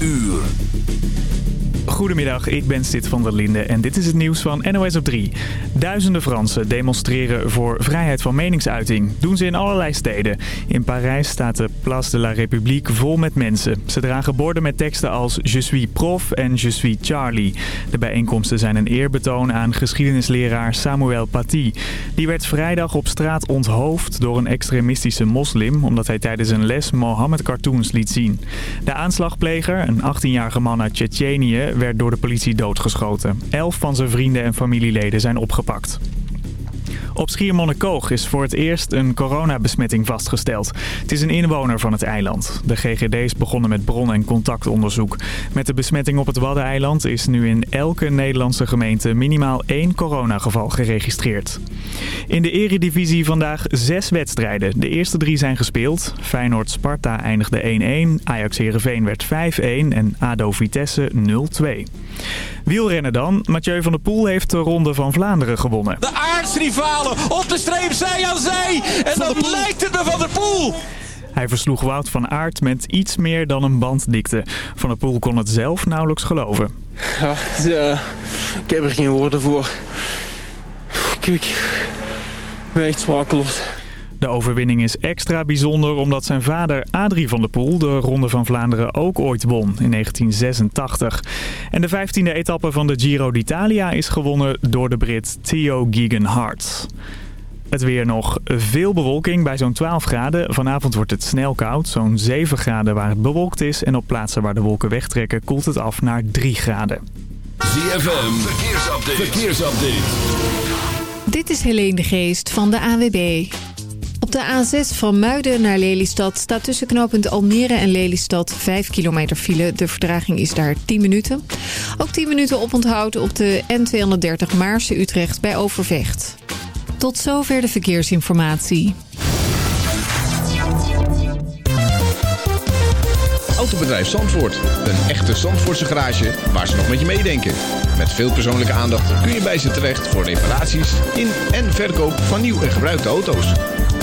uur. Goedemiddag, ik ben Sid van der Linde en dit is het nieuws van NOS op 3. Duizenden Fransen demonstreren voor vrijheid van meningsuiting. Doen ze in allerlei steden. In Parijs staat de Place de la République vol met mensen. Ze dragen borden met teksten als Je suis prof en Je suis Charlie. De bijeenkomsten zijn een eerbetoon aan geschiedenisleraar Samuel Paty. Die werd vrijdag op straat onthoofd door een extremistische moslim... omdat hij tijdens een les Mohammed-cartoons liet zien. De aanslagpleger, een 18-jarige man uit Tsjetsjenië werd door de politie doodgeschoten. Elf van zijn vrienden en familieleden zijn opgepakt. Op Schiermonnikoog is voor het eerst een coronabesmetting vastgesteld. Het is een inwoner van het eiland. De GGD's begonnen met bron- en contactonderzoek. Met de besmetting op het Waddeneiland is nu in elke Nederlandse gemeente minimaal één coronageval geregistreerd. In de eredivisie vandaag zes wedstrijden. De eerste drie zijn gespeeld. Feyenoord-Sparta eindigde 1-1, Ajax-Herenveen werd 5-1 en ADO-Vitesse 0-2. Wielrennen dan. Mathieu van der Poel heeft de Ronde van Vlaanderen gewonnen. De op de streep, zij aan zij. En dan lijkt het me Van der Poel. Hij versloeg Wout van Aert met iets meer dan een banddikte. Van der Poel kon het zelf nauwelijks geloven. Ja, uh, ik heb er geen woorden voor. Kijk, ik ben echt sprakeloos. De overwinning is extra bijzonder omdat zijn vader Adrie van der Poel de Ronde van Vlaanderen ook ooit won in 1986. En de 15e etappe van de Giro d'Italia is gewonnen door de Brit Theo Geoghegan-Hart. Het weer nog veel bewolking bij zo'n 12 graden. Vanavond wordt het snel koud, zo'n 7 graden waar het bewolkt is. En op plaatsen waar de wolken wegtrekken koelt het af naar 3 graden. ZFM, verkeersupdate. verkeersupdate. Dit is Helene de Geest van de AWB. De A6 van Muiden naar Lelystad staat tussen knooppunt Almere en Lelystad 5 kilometer file. De vertraging is daar 10 minuten. Ook 10 minuten oponthoud op de N230 Maarse-Utrecht bij Overvecht. Tot zover de verkeersinformatie. Autobedrijf Zandvoort. Een echte Zandvoortse garage waar ze nog met je meedenken. Met veel persoonlijke aandacht kun je bij ze terecht voor reparaties in en verkoop van nieuw en gebruikte auto's.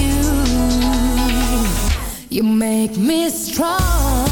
You. You make me strong.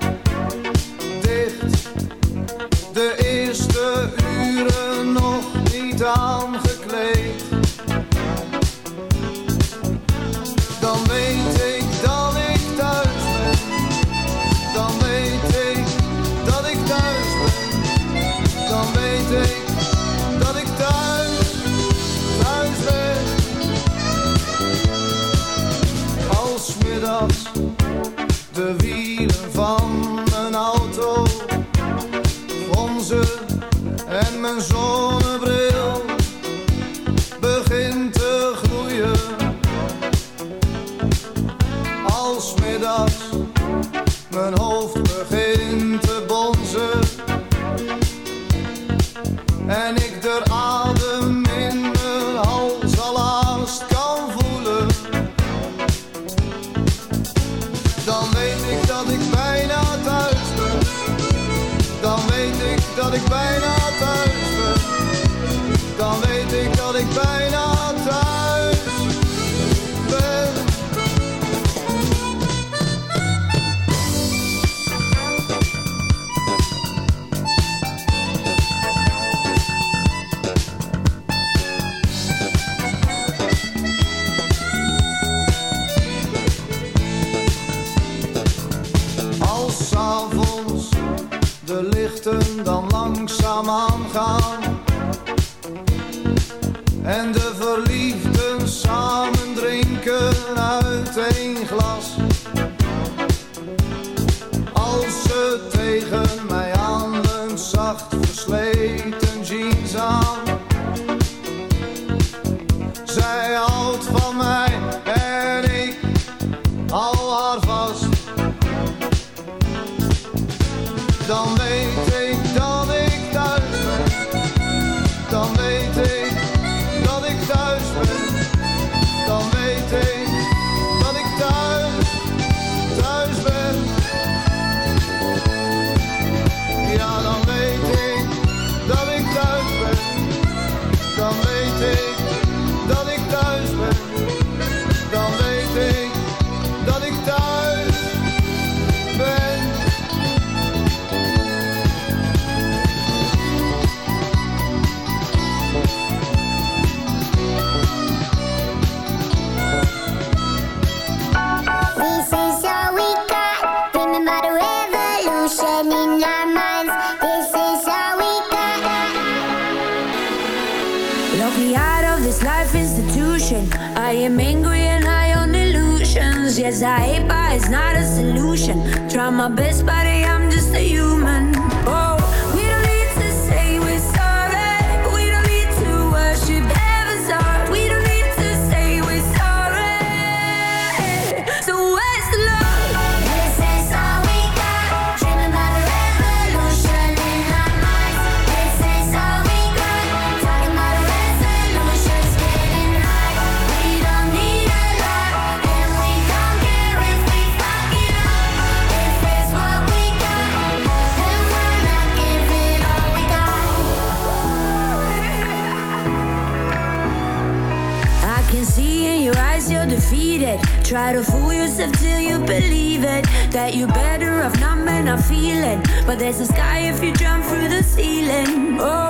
as I hate, but it's not a solution. Try my best, buddy, I'm just a human. can see in your eyes you're defeated. Try to fool yourself till you believe it. That you're better off not men I feel it. But there's a sky if you jump through the ceiling. Oh,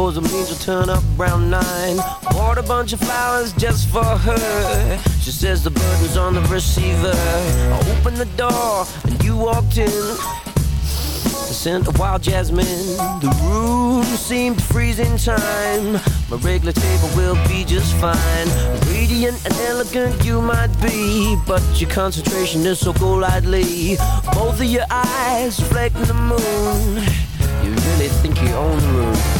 Suppose it means you'll turn up around nine. Bought a bunch of flowers just for her. She says the burden's on the receiver. I opened the door and you walked in. The scent of wild jasmine. The room seemed freezing time. My regular table will be just fine. Radiant and elegant you might be, but your concentration is so golightly. Both of your eyes reflecting the moon. You really think you own the room.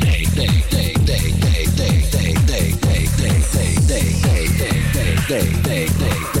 day. day, day, day.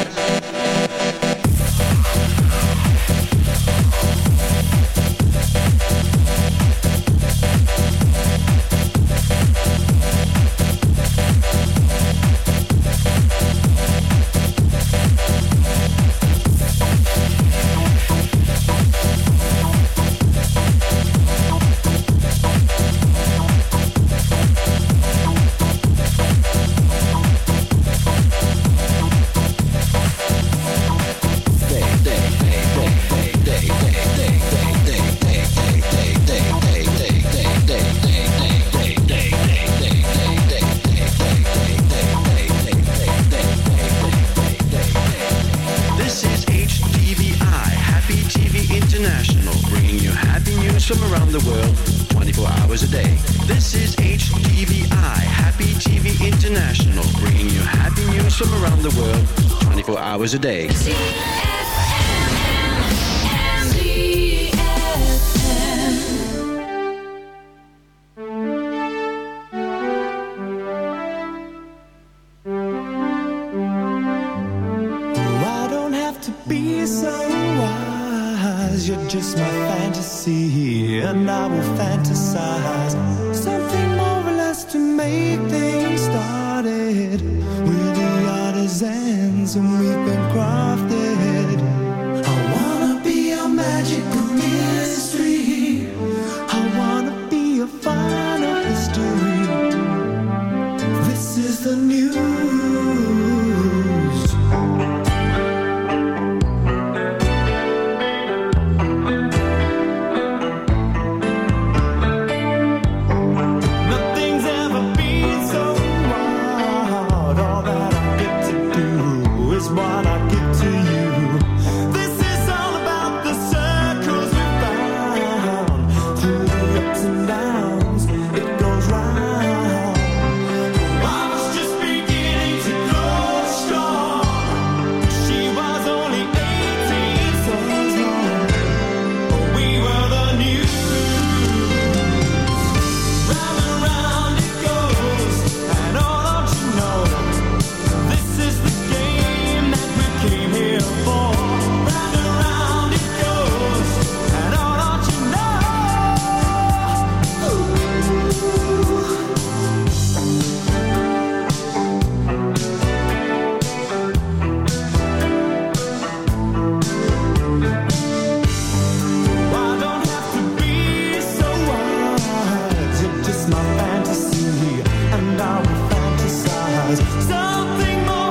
fantasy, and I will fantasize something more.